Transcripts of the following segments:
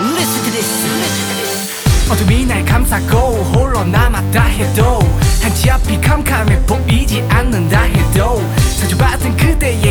Listen to this. 어둠이 날 감싸고 홀로 남았다 해도 한치 앞이 캄캄해 보이지 않는다 해도 상처받은 그대의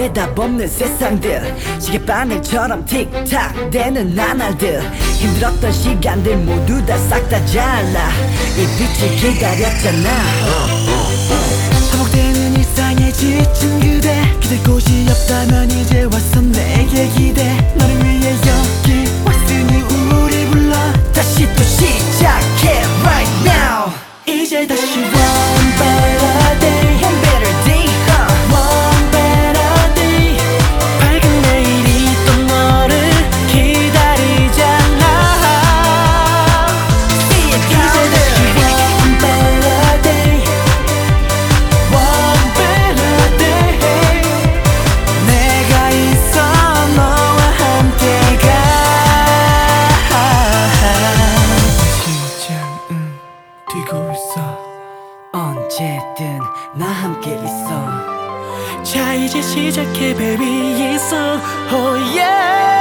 대답 없는 세상들. 시계바늘처럼 틱탁 되는 나날들. 힘들었던 시간들 모두 다 싹다 잘라. 이 빛을 기다렸잖아. 반복되는 일상에 지친 그대. 기댈 곳이 나 함께 있어. 자 이제 시작해 baby 있어. Oh yeah,